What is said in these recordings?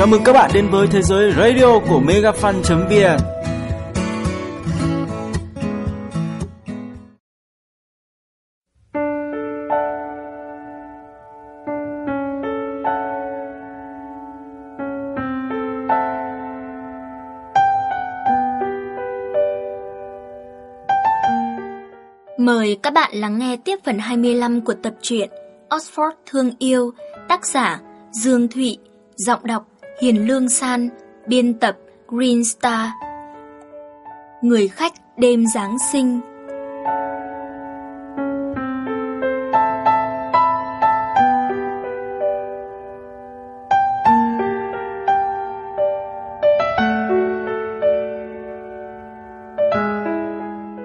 Chào mừng các bạn đến với thế giới radio của megafan.vn Mời các bạn lắng nghe tiếp phần 25 của tập truyện Oxford Thương Yêu, tác giả Dương Thụy, giọng đọc Hiền Lương San, biên tập Green Star. Người khách đêm Giáng sinh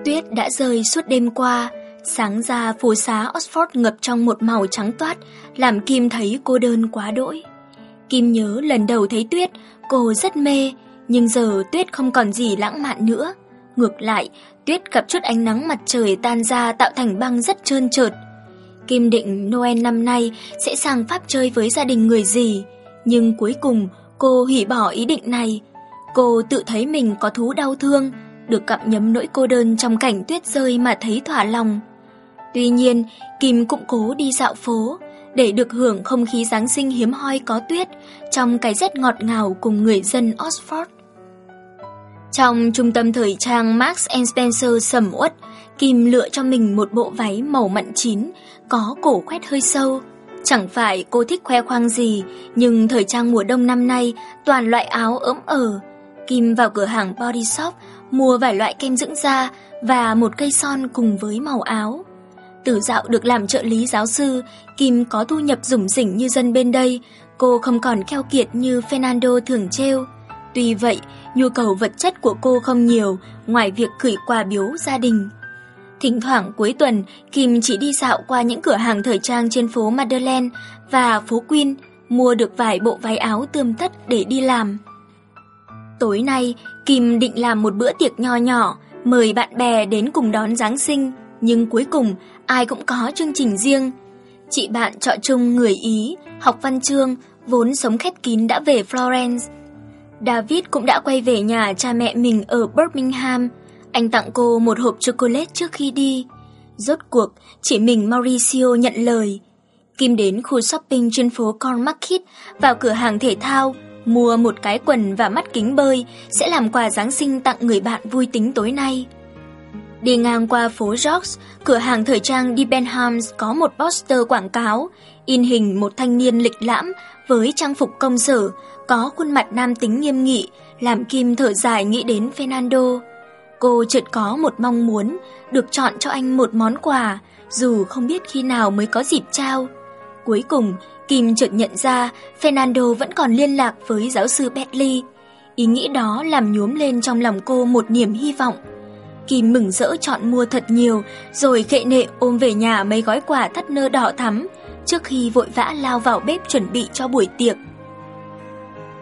Tuyết đã rơi suốt đêm qua, sáng ra phố xá Oxford ngập trong một màu trắng toát, làm Kim thấy cô đơn quá đỗi. Kim nhớ lần đầu thấy Tuyết, cô rất mê, nhưng giờ Tuyết không còn gì lãng mạn nữa. Ngược lại, Tuyết gặp chút ánh nắng mặt trời tan ra tạo thành băng rất trơn trượt. Kim định Noel năm nay sẽ sang Pháp chơi với gia đình người gì, nhưng cuối cùng cô hủy bỏ ý định này. Cô tự thấy mình có thú đau thương, được cặm nhấm nỗi cô đơn trong cảnh tuyết rơi mà thấy thỏa lòng. Tuy nhiên, Kim cũng cố đi dạo phố, để được hưởng không khí Giáng sinh hiếm hoi có tuyết trong cái rét ngọt ngào cùng người dân Oxford. Trong trung tâm thời trang Marks Spencer sầm uất, Kim lựa cho mình một bộ váy màu mận chín, có cổ khoét hơi sâu. Chẳng phải cô thích khoe khoang gì, nhưng thời trang mùa đông năm nay toàn loại áo ấm ở. Kim vào cửa hàng Body Shop mua vài loại kem dưỡng da và một cây son cùng với màu áo. Từ dạo được làm trợ lý giáo sư, Kim có thu nhập rủng rỉnh như dân bên đây, cô không còn keo kiệt như Fernando thường treo. Tuy vậy, nhu cầu vật chất của cô không nhiều, ngoài việc gửi quà biếu gia đình. Thỉnh thoảng cuối tuần, Kim chỉ đi dạo qua những cửa hàng thời trang trên phố Madeleine và phố Queen, mua được vài bộ váy áo tươm tất để đi làm. Tối nay, Kim định làm một bữa tiệc nho nhỏ, mời bạn bè đến cùng đón Giáng sinh, nhưng cuối cùng ai cũng có chương trình riêng. Chị bạn chọn chung người Ý, học văn chương, vốn sống khép kín đã về Florence. David cũng đã quay về nhà cha mẹ mình ở Birmingham. Anh tặng cô một hộp chocolate trước khi đi. Rốt cuộc, chỉ mình Mauricio nhận lời. Kim đến khu shopping trên phố Cornmarket vào cửa hàng thể thao, mua một cái quần và mắt kính bơi sẽ làm quà Giáng sinh tặng người bạn vui tính tối nay. Đi ngang qua phố George, cửa hàng thời trang Debenhams có một poster quảng cáo, in hình một thanh niên lịch lãm với trang phục công sở, có khuôn mặt nam tính nghiêm nghị, làm Kim thở dài nghĩ đến Fernando. Cô chợt có một mong muốn được chọn cho anh một món quà, dù không biết khi nào mới có dịp trao. Cuối cùng, Kim chợt nhận ra Fernando vẫn còn liên lạc với giáo sư Bentley. Ý nghĩ đó làm nhuốm lên trong lòng cô một niềm hy vọng. Kim mừng rỡ chọn mua thật nhiều, rồi khệ nệ ôm về nhà mấy gói quà thắt nơ đỏ thắm, trước khi vội vã lao vào bếp chuẩn bị cho buổi tiệc.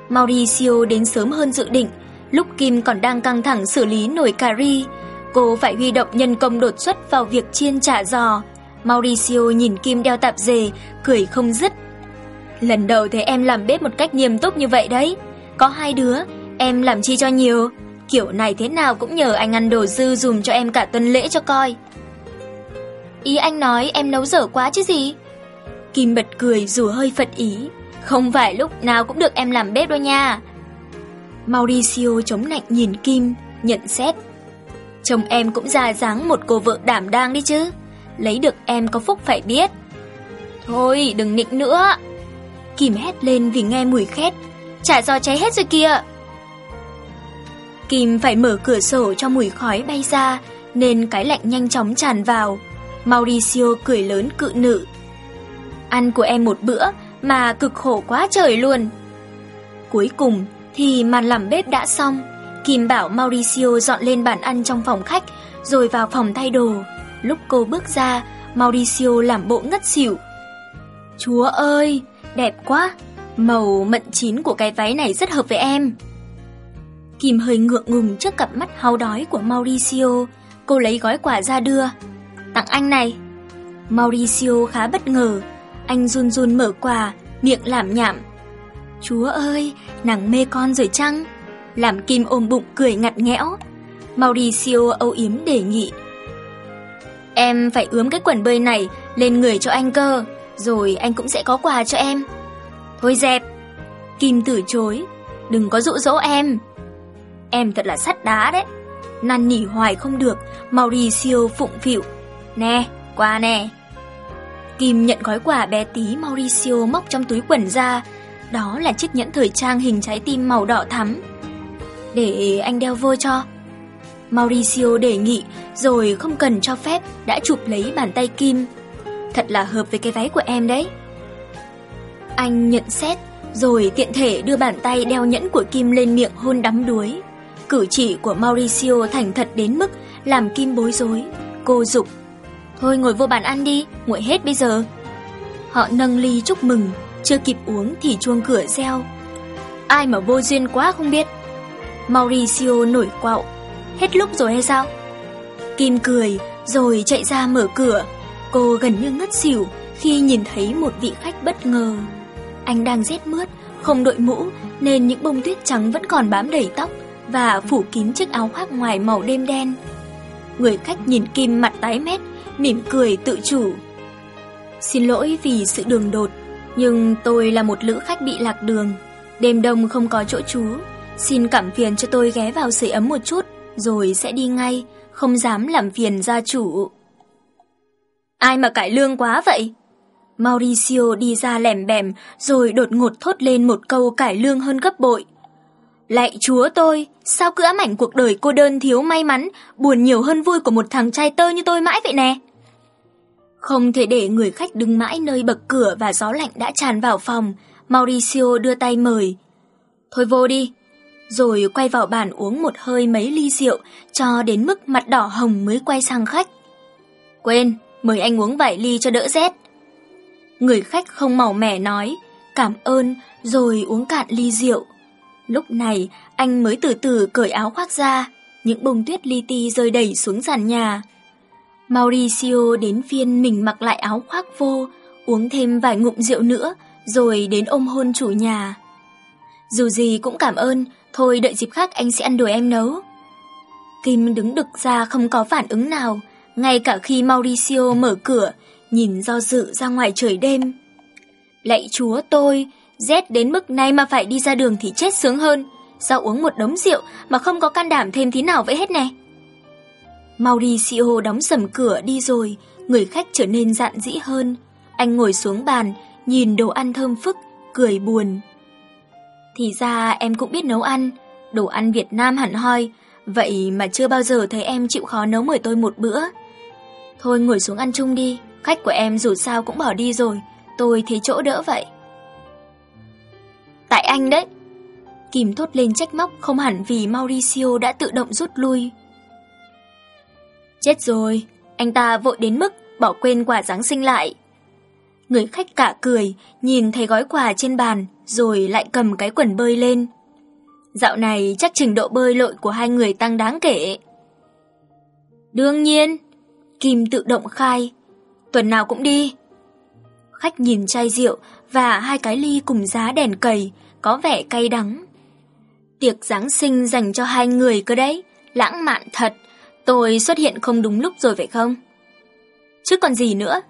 Mauricio đến sớm hơn dự định, lúc Kim còn đang căng thẳng xử lý nồi cà ri. Cô phải huy động nhân công đột xuất vào việc chiên chả giò. Mauricio nhìn Kim đeo tạp dề, cười không dứt. Lần đầu thấy em làm bếp một cách nghiêm túc như vậy đấy. Có hai đứa, em làm chi cho nhiều. Kiểu này thế nào cũng nhờ anh ăn đồ dư dùm cho em cả tuần lễ cho coi. Ý anh nói em nấu dở quá chứ gì? Kim bật cười dù hơi phật ý. Không phải lúc nào cũng được em làm bếp đâu nha. Mauricio chống nạnh nhìn Kim, nhận xét. Chồng em cũng ra dáng một cô vợ đảm đang đi chứ. Lấy được em có phúc phải biết. Thôi đừng nịnh nữa. Kim hét lên vì nghe mùi khét. Chả do cháy hết rồi kìa. Kim phải mở cửa sổ cho mùi khói bay ra, nên cái lạnh nhanh chóng tràn vào. Mauricio cười lớn cự nữ. Ăn của em một bữa mà cực khổ quá trời luôn. Cuối cùng thì màn làm bếp đã xong. Kim bảo Mauricio dọn lên bàn ăn trong phòng khách, rồi vào phòng thay đồ. Lúc cô bước ra, Mauricio làm bộ ngất xỉu. Chúa ơi, đẹp quá! Màu mận chín của cái váy này rất hợp với em. Kim hơi ngượng ngùng trước cặp mắt hao đói của Mauricio. Cô lấy gói quà ra đưa. Tặng anh này. Mauricio khá bất ngờ. Anh run run mở quà, miệng làm nhảm. Chúa ơi, nàng mê con rồi chăng? Làm Kim ôm bụng cười ngặt nghẽo. Mauricio âu yếm đề nghị. Em phải ướm cái quần bơi này lên người cho anh cơ, rồi anh cũng sẽ có quà cho em. Thôi dẹp. Kim từ chối. Đừng có dụ dỗ em. Em thật là sắt đá đấy. Năn nỉ hoài không được, Mauricio phụng phịu. Nè, qua nè. Kim nhận gói quà bé tí Mauricio móc trong túi quần ra. Đó là chiếc nhẫn thời trang hình trái tim màu đỏ thắm. Để anh đeo vô cho. Mauricio đề nghị rồi không cần cho phép đã chụp lấy bàn tay Kim. Thật là hợp với cái váy của em đấy. Anh nhận xét rồi tiện thể đưa bàn tay đeo nhẫn của Kim lên miệng hôn đắm đuối. Cử chỉ của Mauricio thành thật đến mức làm Kim bối rối. Cô dục Thôi ngồi vô bàn ăn đi, nguội hết bây giờ. Họ nâng ly chúc mừng, chưa kịp uống thì chuông cửa reo. Ai mà vô duyên quá không biết. Mauricio nổi quạo. Hết lúc rồi hay sao? Kim cười, rồi chạy ra mở cửa. Cô gần như ngất xỉu khi nhìn thấy một vị khách bất ngờ. Anh đang rét mướt, không đội mũ nên những bông tuyết trắng vẫn còn bám đầy tóc và phủ kín chiếc áo khoác ngoài màu đêm đen. Người khách nhìn Kim mặt tái mét, mỉm cười tự chủ. Xin lỗi vì sự đường đột, nhưng tôi là một lữ khách bị lạc đường. Đêm đông không có chỗ trú, xin cảm phiền cho tôi ghé vào sưởi ấm một chút, rồi sẽ đi ngay, không dám làm phiền gia chủ. Ai mà cải lương quá vậy? Mauricio đi ra lèm bèm rồi đột ngột thốt lên một câu cải lương hơn gấp bội. Lạy chúa tôi, sao cứ ám ảnh cuộc đời cô đơn thiếu may mắn, buồn nhiều hơn vui của một thằng trai tơ như tôi mãi vậy nè. Không thể để người khách đứng mãi nơi bậc cửa và gió lạnh đã tràn vào phòng, Mauricio đưa tay mời. Thôi vô đi. Rồi quay vào bàn uống một hơi mấy ly rượu, cho đến mức mặt đỏ hồng mới quay sang khách. Quên, mời anh uống vài ly cho đỡ rét. Người khách không màu mẻ nói, cảm ơn, rồi uống cạn ly rượu. Lúc này, anh mới từ từ cởi áo khoác ra, những bông tuyết li ti rơi đầy xuống sàn nhà. Mauricio đến phiên mình mặc lại áo khoác vô, uống thêm vài ngụm rượu nữa, rồi đến ôm hôn chủ nhà. Dù gì cũng cảm ơn, thôi đợi dịp khác anh sẽ ăn đồ em nấu. Kim đứng đực ra không có phản ứng nào, ngay cả khi Mauricio mở cửa, nhìn do dự ra ngoài trời đêm. Lạy chúa tôi, rét đến mức này mà phải đi ra đường thì chết sướng hơn. Sao uống một đống rượu mà không có can đảm thêm thế nào vậy hết nè. Mauricio đóng sầm cửa đi rồi, người khách trở nên dạn dĩ hơn. Anh ngồi xuống bàn, nhìn đồ ăn thơm phức, cười buồn. Thì ra em cũng biết nấu ăn, đồ ăn Việt Nam hẳn hoi, vậy mà chưa bao giờ thấy em chịu khó nấu mời tôi một bữa. Thôi ngồi xuống ăn chung đi, khách của em dù sao cũng bỏ đi rồi, tôi thấy chỗ đỡ vậy. Tại anh đấy. Kim thốt lên trách móc không hẳn vì Mauricio đã tự động rút lui. Chết rồi, anh ta vội đến mức bỏ quên quà Giáng sinh lại. Người khách cả cười, nhìn thấy gói quà trên bàn, rồi lại cầm cái quần bơi lên. Dạo này chắc trình độ bơi lội của hai người tăng đáng kể. Đương nhiên, Kim tự động khai, tuần nào cũng đi. Khách nhìn chai rượu và hai cái ly cùng giá đèn cầy, có vẻ cay đắng. Tiệc Giáng sinh dành cho hai người cơ đấy, lãng mạn thật. Tôi xuất hiện không đúng lúc rồi phải không? Chứ còn gì nữa?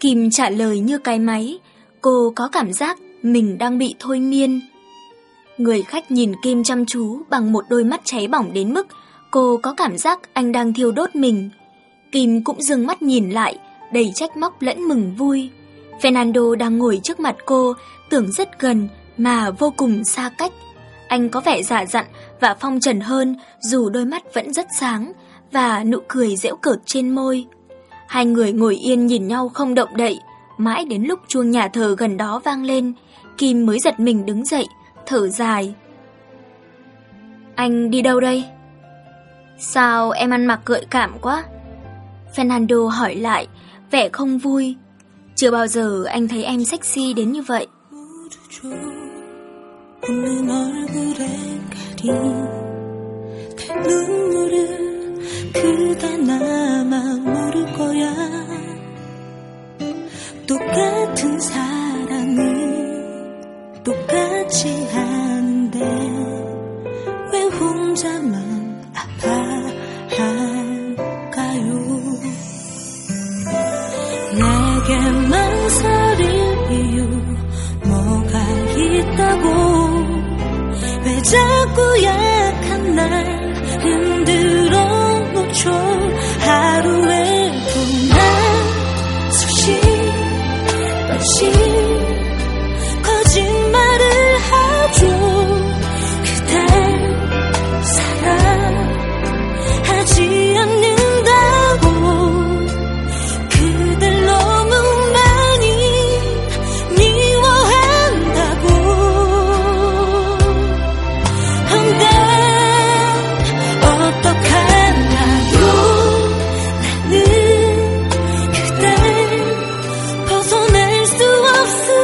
Kim trả lời như cái máy, cô có cảm giác mình đang bị thôi miên. Người khách nhìn Kim chăm chú bằng một đôi mắt cháy bỏng đến mức cô có cảm giác anh đang thiêu đốt mình. Kim cũng dừng mắt nhìn lại, đầy trách móc lẫn mừng vui. Fernando đang ngồi trước mặt cô, tưởng rất gần mà vô cùng xa cách. Anh có vẻ giả dặn và phong trần hơn dù đôi mắt vẫn rất sáng và nụ cười dễu cợt trên môi. Hai người ngồi yên nhìn nhau không động đậy, mãi đến lúc chuông nhà thờ gần đó vang lên, Kim mới giật mình đứng dậy, thở dài. Anh đi đâu đây? Sao em ăn mặc gợi cảm quá? Fernando hỏi lại, vẻ không vui. Chưa bao giờ anh thấy em sexy đến như vậy. 웃는 얼굴에 가린 눈물을 그대나마 자꾸 약한 날 흔들어 놓죠. so